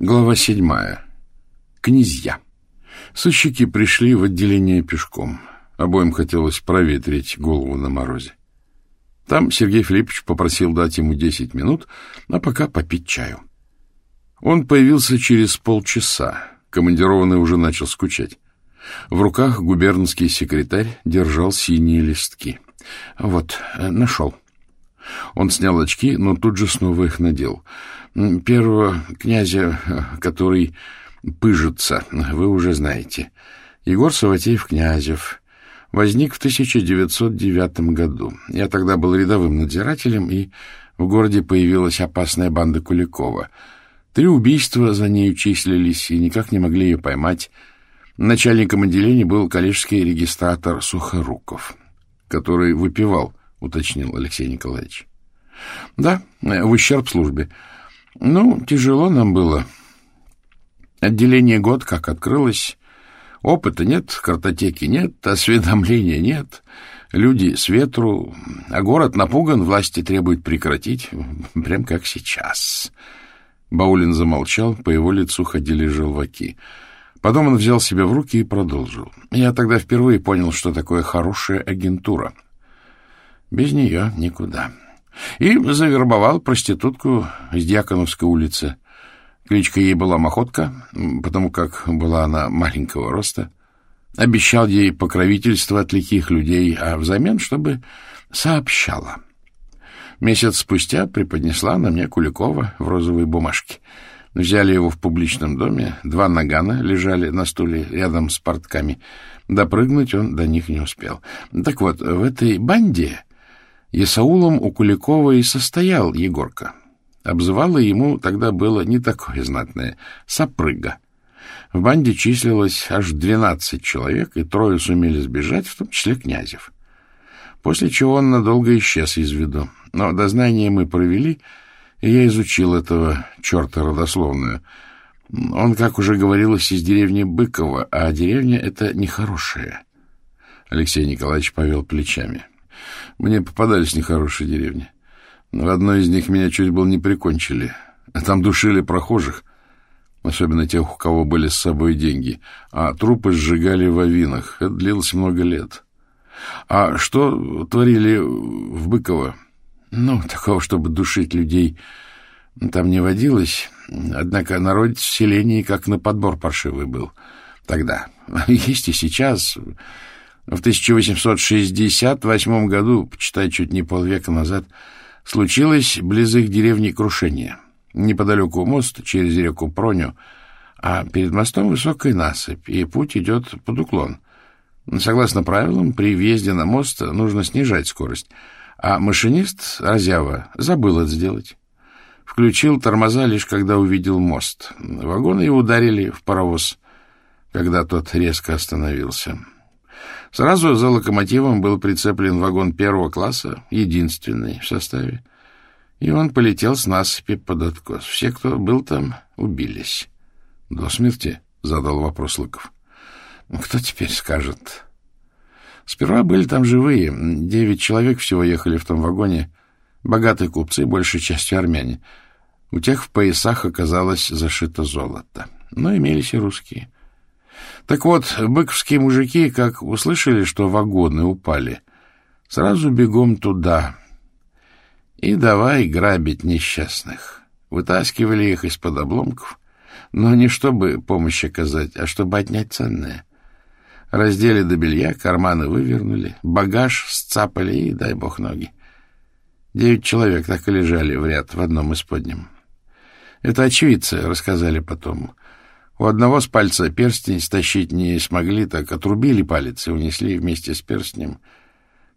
Глава седьмая. Князья. Сыщики пришли в отделение пешком. Обоим хотелось проветрить голову на морозе. Там Сергей Филиппович попросил дать ему десять минут, а пока попить чаю. Он появился через полчаса. Командированный уже начал скучать. В руках губернский секретарь держал синие листки. Вот, э, нашел. Он снял очки, но тут же снова их надел. Первого князя, который пыжится, вы уже знаете. Егор Саватеев-Князев возник в 1909 году. Я тогда был рядовым надзирателем, и в городе появилась опасная банда Куликова. Три убийства за нею числились, и никак не могли ее поймать. Начальником отделения был коллежский регистратор Сухоруков, который выпивал, уточнил Алексей Николаевич. — Да, в ущерб службе. Ну, тяжело нам было. Отделение год как открылось. Опыта нет, картотеки нет, осведомления нет. Люди с ветру, а город напуган, власти требуют прекратить. Прям как сейчас. Баулин замолчал, по его лицу ходили желваки. Потом он взял себя в руки и продолжил. Я тогда впервые понял, что такое хорошая агентура. Без нее никуда. — и завербовал проститутку с Дьяконовской улицы. Кличка ей была Мохотка, потому как была она маленького роста. Обещал ей покровительство от лихих людей, а взамен, чтобы сообщала. Месяц спустя преподнесла на мне Куликова в розовой бумажке. Взяли его в публичном доме, два нагана лежали на стуле рядом с портками. Допрыгнуть он до них не успел. Так вот, в этой банде Исаулом у Куликова и состоял Егорка. Обзывало ему тогда было не такое знатное — сапрыга. В банде числилось аж двенадцать человек, и трое сумели сбежать, в том числе Князев. После чего он надолго исчез из виду. Но дознание мы провели, и я изучил этого черта родословную. Он, как уже говорилось, из деревни Быкова, а деревня — это нехорошая. Алексей Николаевич повел плечами. Мне попадались нехорошие деревни. В одной из них меня чуть было не прикончили. Там душили прохожих, особенно тех, у кого были с собой деньги, а трупы сжигали в авинах. Это длилось много лет. А что творили в Быково? Ну, такого, чтобы душить людей, там не водилось. Однако народ в селении как на подбор паршивый был тогда. Есть и сейчас. В 1868 году, почитай, чуть не полвека назад, случилось близ их деревни крушение. Неподалеку мост через реку Проню, а перед мостом высокая насыпь, и путь идет под уклон. Согласно правилам, при въезде на мост нужно снижать скорость, а машинист, разява, забыл это сделать. Включил тормоза лишь когда увидел мост. Вагоны его ударили в паровоз, когда тот резко остановился. Сразу за локомотивом был прицеплен вагон первого класса, единственный в составе, и он полетел с насыпи под откос. Все, кто был там, убились. — До смерти? — задал вопрос Лыков. — Кто теперь скажет? Сперва были там живые. Девять человек всего ехали в том вагоне. Богатые купцы, большей частью армяне. У тех в поясах оказалось зашито золото. Но имелись и русские. — так вот, быковские мужики, как услышали, что вагоны упали, сразу бегом туда и давай грабить несчастных. Вытаскивали их из-под обломков, но не чтобы помощь оказать, а чтобы отнять ценное. Раздели до белья, карманы вывернули, багаж сцапали и, дай бог, ноги. Девять человек так и лежали в ряд в одном из подним. Это очевидцы рассказали потом. У одного с пальца перстень стащить не смогли, так отрубили палец и унесли вместе с перстнем.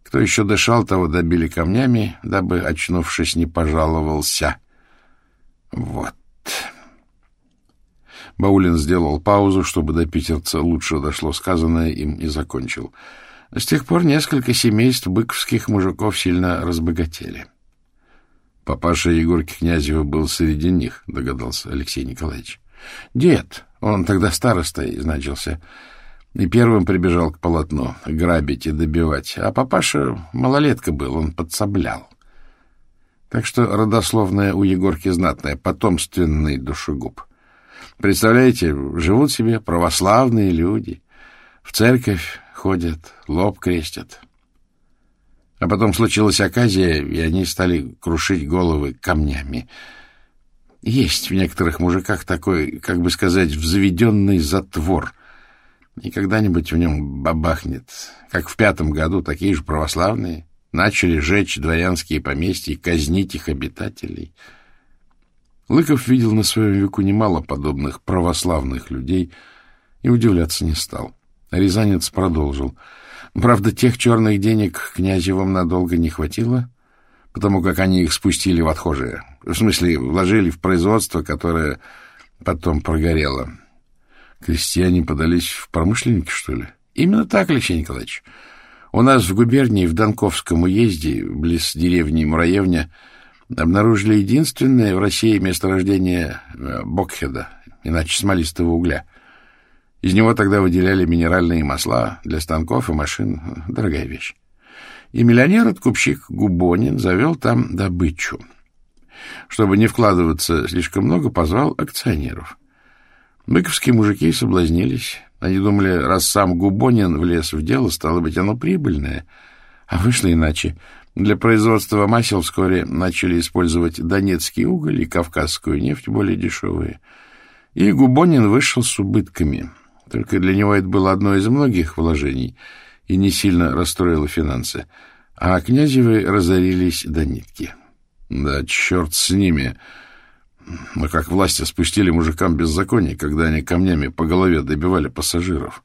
Кто еще дышал, того добили камнями, дабы, очнувшись, не пожаловался. Вот. Баулин сделал паузу, чтобы до питерца лучше дошло сказанное им и закончил. С тех пор несколько семейств быковских мужиков сильно разбогатели. Папаша Егорки Князева был среди них, догадался Алексей Николаевич. Дед, он тогда старостой значился, и первым прибежал к полотну грабить и добивать. А папаша малолетка был, он подсоблял. Так что родословная у Егорки знатная, потомственный душегуб. Представляете, живут себе православные люди, в церковь ходят, лоб крестят. А потом случилась оказия, и они стали крушить головы камнями. Есть в некоторых мужиках такой, как бы сказать, взведенный затвор. И когда-нибудь в нем бабахнет. Как в пятом году такие же православные начали жечь дворянские поместья и казнить их обитателей. Лыков видел на своем веку немало подобных православных людей и удивляться не стал. Рязанец продолжил. Правда, тех черных денег князевым надолго не хватило, потому как они их спустили в отхожие. В смысле, вложили в производство, которое потом прогорело. Крестьяне подались в промышленники, что ли? Именно так, Алексей Николаевич. У нас в губернии, в Донковском уезде, близ деревни Мураевня, обнаружили единственное в России месторождение э, Бокхеда, иначе смолистого угля. Из него тогда выделяли минеральные масла для станков и машин. Дорогая вещь. И миллионер-откупщик Губонин завел там добычу. Чтобы не вкладываться слишком много, позвал акционеров. Быковские мужики соблазнились. Они думали, раз сам Губонин влез в дело, стало быть, оно прибыльное. А вышло иначе. Для производства масел вскоре начали использовать донецкий уголь и кавказскую нефть, более дешевые. И Губонин вышел с убытками — только для него это было одно из многих вложений и не сильно расстроило финансы. А князевы разорились до нитки. Да, черт с ними. Но как власти спустили мужикам беззаконие, когда они камнями по голове добивали пассажиров.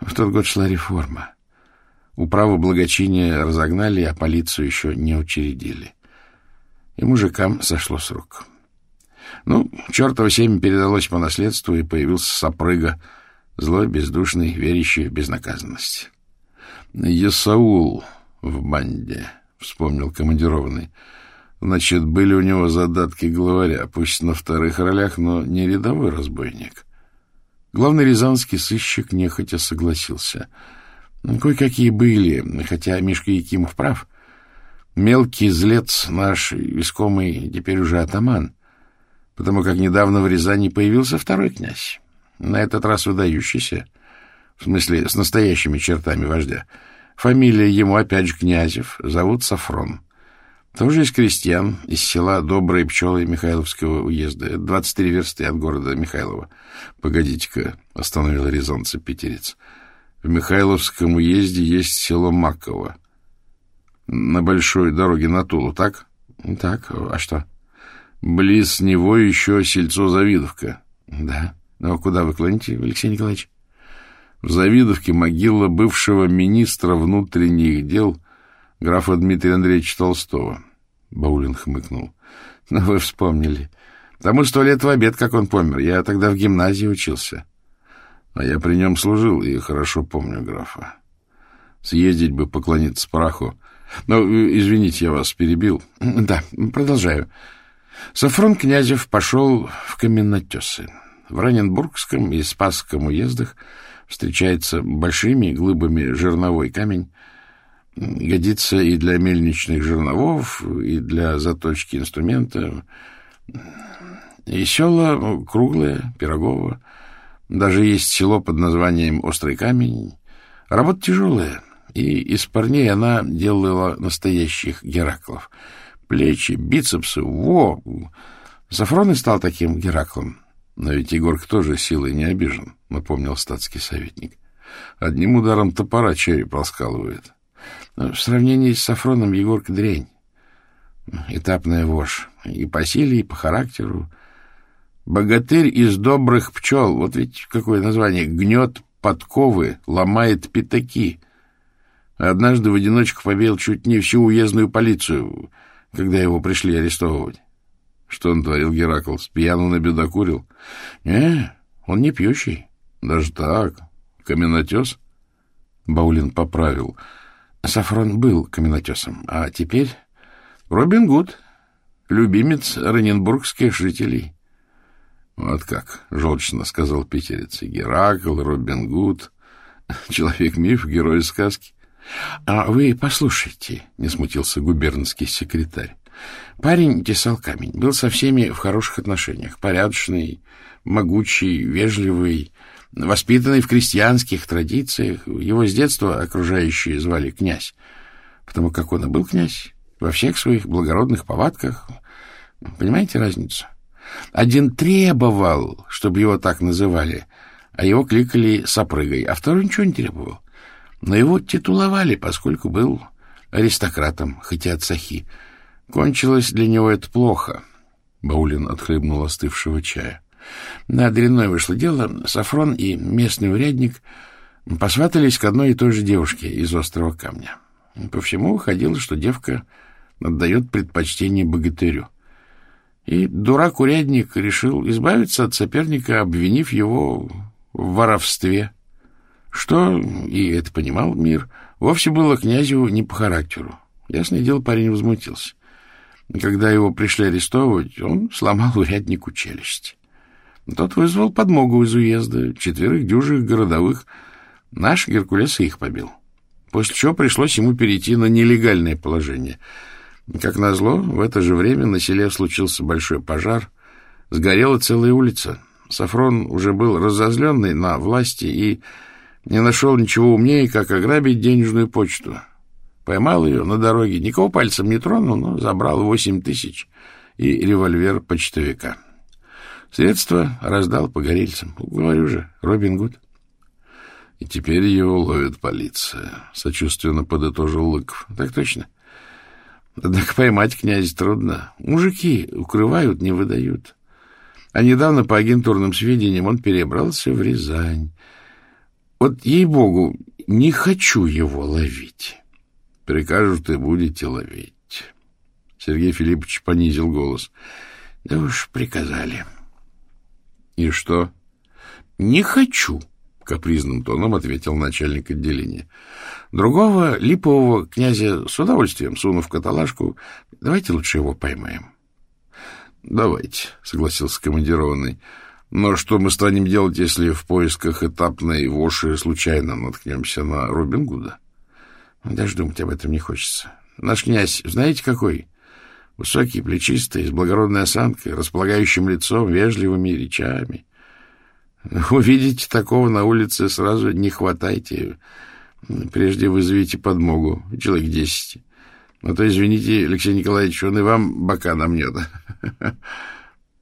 В тот год шла реформа. Управу благочиния разогнали, а полицию еще не учредили. И мужикам сошло с рук. Ну, чертово семя передалось по наследству, и появился сопрыга — Злой, бездушный, верящий в безнаказанность. «Есаул в банде», — вспомнил командированный. «Значит, были у него задатки главаря, пусть на вторых ролях, но не рядовой разбойник». Главный рязанский сыщик нехотя согласился. Кое-какие были, хотя Мишка Якимов прав. Мелкий злец наш искомый теперь уже атаман, потому как недавно в Рязани появился второй князь. На этот раз выдающийся, в смысле, с настоящими чертами вождя. Фамилия ему опять же Князев, зовут Сафрон. Тоже из крестьян, из села Добрые Пчелы Михайловского уезда, 23 версты от города Михайлова. Погодите-ка, остановил Рязанца Питерец. В Михайловском уезде есть село Маково. На большой дороге на Тулу, так? Так, а что? Близ него еще сельцо Завидовка. Да. Ну, а куда вы клоните, Алексей Николаевич? В Завидовке могила бывшего министра внутренних дел графа Дмитрия Андреевича Толстого. Баулин хмыкнул. Ну, вы вспомнили. Тому сто лет в обед, как он помер. Я тогда в гимназии учился. А я при нем служил и хорошо помню графа. Съездить бы поклониться праху. Но, ну, извините, я вас перебил. Да, продолжаю. Сафрон Князев пошел в каменотесы. В Раненбургском и Спасском уездах встречается большими глыбами жерновой камень. Годится и для мельничных жерновов, и для заточки инструмента. И села круглое, пирогово. Даже есть село под названием Острый камень. Работа тяжелая, и из парней она делала настоящих Гераклов. Плечи, бицепсы, во! Сафрон и стал таким Гераклом. Но ведь Егорка тоже силой не обижен, напомнил статский советник. Одним ударом топора череп раскалывает. Но в сравнении с Сафроном Егорка дрянь. Этапная вошь. И по силе, и по характеру. Богатырь из добрых пчел. Вот ведь какое название. Гнет подковы, ломает пятаки. Однажды в одиночку побил чуть не всю уездную полицию, когда его пришли арестовывать. Что он творил, Геракл? С пьяну набедокурил? Не, он не пьющий. Даже так. Каменотес? Баулин поправил. Сафрон был каменотесом, а теперь Робин Гуд, любимец раненбургских жителей. Вот как, желчно сказал питерец. Геракл, Робин Гуд, человек-миф, герой сказки. — А вы послушайте, — не смутился губернский секретарь. Парень тесал камень, был со всеми в хороших отношениях, порядочный, могучий, вежливый, воспитанный в крестьянских традициях. Его с детства окружающие звали князь, потому как он и был князь во всех своих благородных повадках. Понимаете разницу? Один требовал, чтобы его так называли, а его кликали сопрыгой, а второй ничего не требовал. Но его титуловали, поскольку был аристократом, хотя от сахи. Кончилось для него это плохо. Баулин отхлебнул остывшего чая. На дрянное вышло дело. Сафрон и местный урядник посватались к одной и той же девушке из острого камня. По всему выходило, что девка отдает предпочтение богатырю. И дурак-урядник решил избавиться от соперника, обвинив его в воровстве. Что, и это понимал мир, вовсе было князю не по характеру. Ясное дело, парень возмутился. Когда его пришли арестовывать, он сломал уряднику челюсть. Тот вызвал подмогу из уезда, четверых дюжих городовых. Наш Геркулес их побил. После чего пришлось ему перейти на нелегальное положение. Как назло, в это же время на селе случился большой пожар. Сгорела целая улица. Сафрон уже был разозленный на власти и не нашел ничего умнее, как ограбить денежную почту. Поймал ее на дороге, никого пальцем не тронул, но забрал восемь тысяч и револьвер почтовика. Средства раздал погорельцам. Говорю же, Робин Гуд. И теперь его ловит полиция, — сочувственно подытожил Лыков. Так точно. Однако поймать князя трудно. Мужики укрывают, не выдают. А недавно, по агентурным сведениям, он перебрался в Рязань. Вот, ей-богу, не хочу его ловить. Прикажут, и будете ловить. Сергей Филиппович понизил голос. Да уж приказали. И что? Не хочу, капризным тоном ответил начальник отделения. Другого липового князя с удовольствием суну в каталажку. Давайте лучше его поймаем. Давайте, согласился командированный. Но что мы станем делать, если в поисках этапной воши случайно наткнемся на Робин Гуда? Даже думать об этом не хочется. Наш князь, знаете какой? Высокий, плечистый, с благородной осанкой, располагающим лицом, вежливыми речами. Увидите такого на улице, сразу не хватайте. Прежде вызовите подмогу, человек десять. А то, извините, Алексей Николаевич, он и вам бока намнет.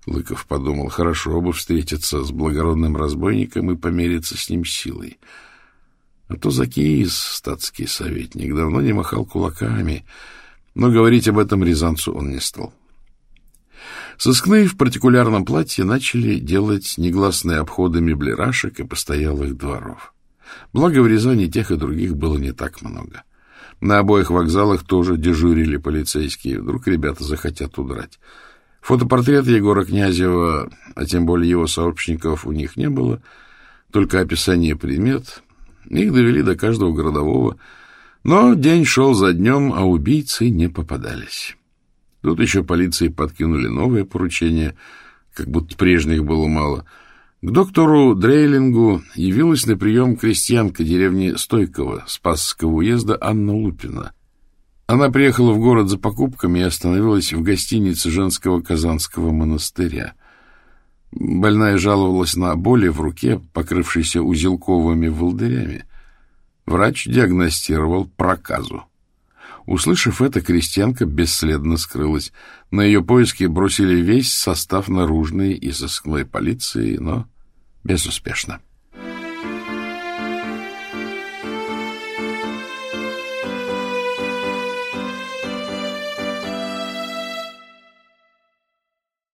Лыков подумал, хорошо бы встретиться с благородным разбойником и помериться с ним силой. А то Закиис, статский советник, давно не махал кулаками, но говорить об этом рязанцу он не стал. Сыскные в партикулярном платье начали делать негласные обходы меблерашек и постоялых дворов. Благо в Рязани тех и других было не так много. На обоих вокзалах тоже дежурили полицейские. Вдруг ребята захотят удрать. Фотопортрета Егора Князева, а тем более его сообщников, у них не было, только описание предмет. Их довели до каждого городового, но день шел за днем, а убийцы не попадались. Тут еще полиции подкинули новое поручение, как будто прежних было мало. К доктору Дрейлингу явилась на прием крестьянка деревни Стойкова, Спасского уезда Анна Лупина. Она приехала в город за покупками и остановилась в гостинице женского Казанского монастыря. Больная жаловалась на боли в руке, покрывшейся узелковыми волдырями. Врач диагностировал проказу. Услышав это, крестьянка бесследно скрылась. На ее поиски бросили весь состав наружной и сыскной полиции, но безуспешно.